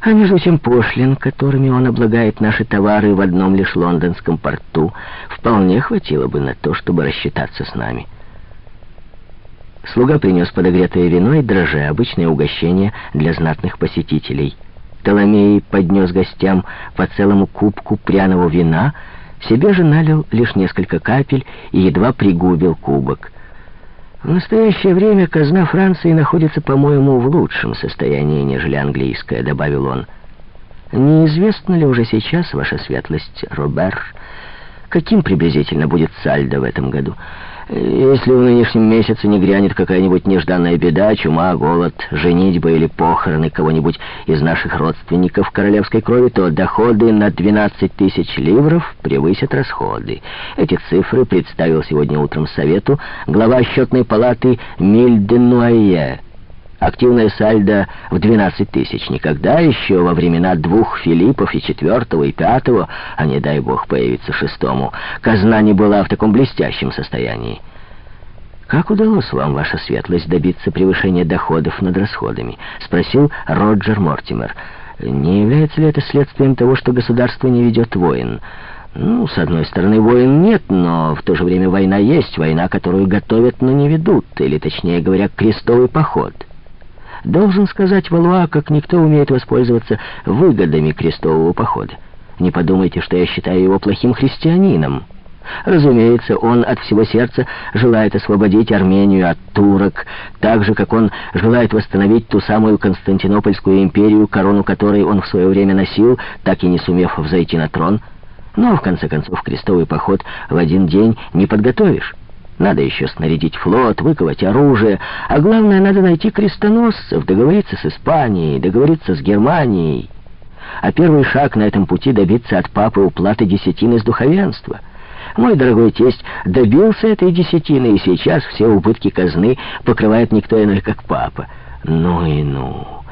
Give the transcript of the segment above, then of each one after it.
А между тем пошлин, которыми он облагает наши товары в одном лишь лондонском порту, вполне хватило бы на то, чтобы рассчитаться с нами. Слуга принес подогретое вино и дрожжи, обычное угощение для знатных посетителей. Толомей поднес гостям по целому кубку пряного вина, себе же налил лишь несколько капель и едва пригубил кубок. В настоящее время казна Франции находится, по-моему, в лучшем состоянии, нежели английская, добавил он. Неизвестно ли уже сейчас, ваша светлость, Робер, каким приблизительно будет сальдо в этом году? Если в нынешнем месяце не грянет какая-нибудь нежданная беда, чума, голод, женитьба или похороны кого-нибудь из наших родственников королевской крови, то доходы на 12 тысяч ливров превысят расходы. Эти цифры представил сегодня утром Совету глава счетной палаты Мильденуае. Активная сальдо в 12 тысяч. Никогда еще во времена двух Филиппов и четвертого, и пятого, а не дай бог появиться шестому, казна не была в таком блестящем состоянии. «Как удалось вам, ваша светлость, добиться превышения доходов над расходами?» — спросил Роджер Мортимер. «Не является ли это следствием того, что государство не ведет войн?» «Ну, с одной стороны, войн нет, но в то же время война есть, война, которую готовят, но не ведут, или, точнее говоря, крестовый поход». Должен сказать, Валуа, как никто умеет воспользоваться выгодами крестового похода. Не подумайте, что я считаю его плохим христианином. Разумеется, он от всего сердца желает освободить Армению от турок, так же, как он желает восстановить ту самую Константинопольскую империю, корону которой он в свое время носил, так и не сумев взойти на трон. Но, в конце концов, крестовый поход в один день не подготовишь. Надо еще снарядить флот, выковать оружие, а главное, надо найти крестоносцев, договориться с Испанией, договориться с Германией. А первый шаг на этом пути добиться от папы уплаты десятины с духовенства. Мой дорогой тесть добился этой десятины, и сейчас все убытки казны покрывает никто иной, как папа. Ну и ну.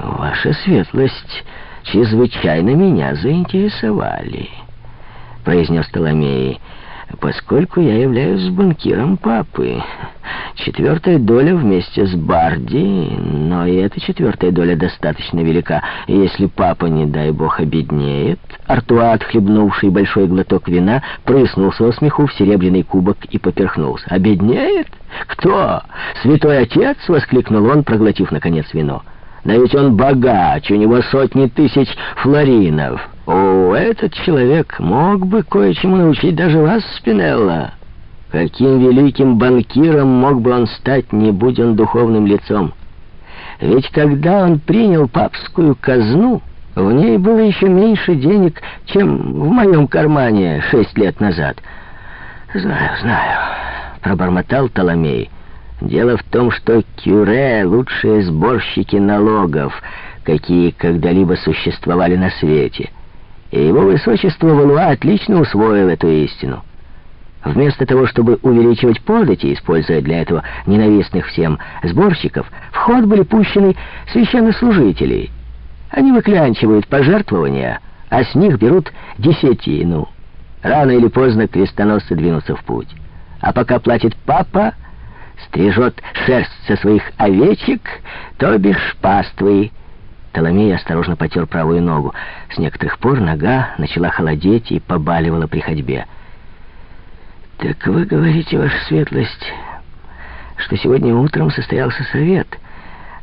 Ваша светлость чрезвычайно меня заинтересовали, произнес Толомей поскольку я являюсь банкиром папы. Четвертая доля вместе с Барди, но и эта четвертая доля достаточно велика. Если папа, не дай бог, обеднеет... Артуа, отхлебнувший большой глоток вина, прыснул со смеху в серебряный кубок и поперхнулся. «Обеднеет? Кто? Святой Отец?» — воскликнул он, проглотив, наконец, вино. «Да ведь он богач, у него сотни тысяч флоринов». О, этот человек мог бы кое-чему научить даже вас, Спинелла. Каким великим банкиром мог бы он стать, не будь он духовным лицом? Ведь когда он принял папскую казну, в ней было еще меньше денег, чем в моем кармане шесть лет назад. Знаю, знаю, пробормотал Толомей. Дело в том, что Кюре — лучшие сборщики налогов, какие когда-либо существовали на свете и его высочество Валуа отлично усвоил эту истину. Вместо того, чтобы увеличивать подати, используя для этого ненавистных всем сборщиков, в ход были пущены священнослужители. Они выклянчивают пожертвования, а с них берут десятину. Рано или поздно крестоносцы двинутся в путь. А пока платит папа, стрижет шерсть со своих овечек, то бишь паствы, Толомей осторожно потер правую ногу. С некоторых пор нога начала холодеть и побаливала при ходьбе. «Так вы говорите, ваша светлость, что сегодня утром состоялся совет.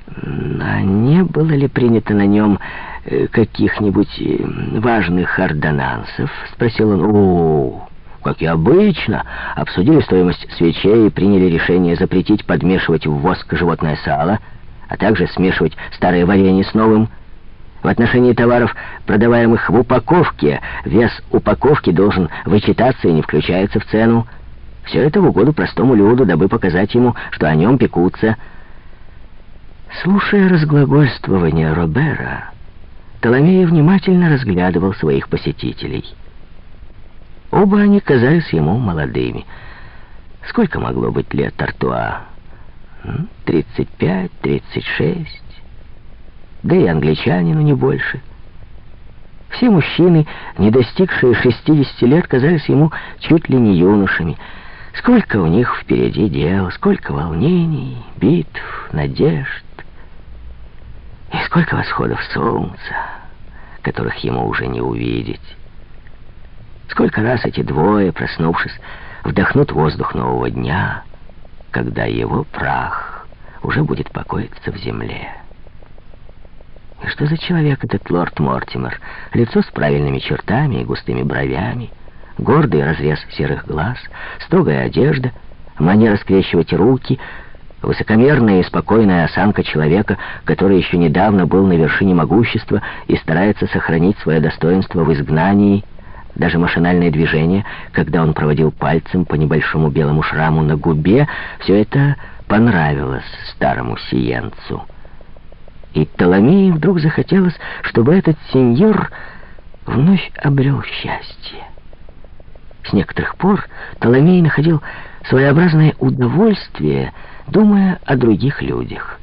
А не было ли принято на нем э, каких-нибудь э, важных ордонансов?» — спросил он. «О, как и обычно, обсудили стоимость свечей и приняли решение запретить подмешивать в воск животное сало» а также смешивать старое варенье с новым. В отношении товаров, продаваемых в упаковке, вес упаковки должен вычитаться и не включается в цену. Все это в угоду простому люду, дабы показать ему, что о нем пекутся. Слушая разглагольствование Робера, Толомей внимательно разглядывал своих посетителей. Оба они казались ему молодыми. Сколько могло быть лет Артуа? 35, 36. Да и англичанину не больше. Все мужчины, не достигшие 60 лет, казались ему чуть ли не юношами. Сколько у них впереди дел, сколько волнений, битв, надежд. И сколько восходов солнца, которых ему уже не увидеть. Сколько раз эти двое, проснувшись, вдохнут воздух нового дня, когда его прах уже будет покоиться в земле. И что за человек этот лорд Мортимер? Лицо с правильными чертами и густыми бровями, гордый разрез серых глаз, строгая одежда, манера скрещивать руки, высокомерная и спокойная осанка человека, который еще недавно был на вершине могущества и старается сохранить свое достоинство в изгнании, даже машинальное движение, когда он проводил пальцем по небольшому белому шраму на губе, все это понравилось старому сиенцу. И Толомею вдруг захотелось, чтобы этот сеньор вновь обрел счастье. С некоторых пор Толомей находил своеобразное удовольствие, думая о других людях.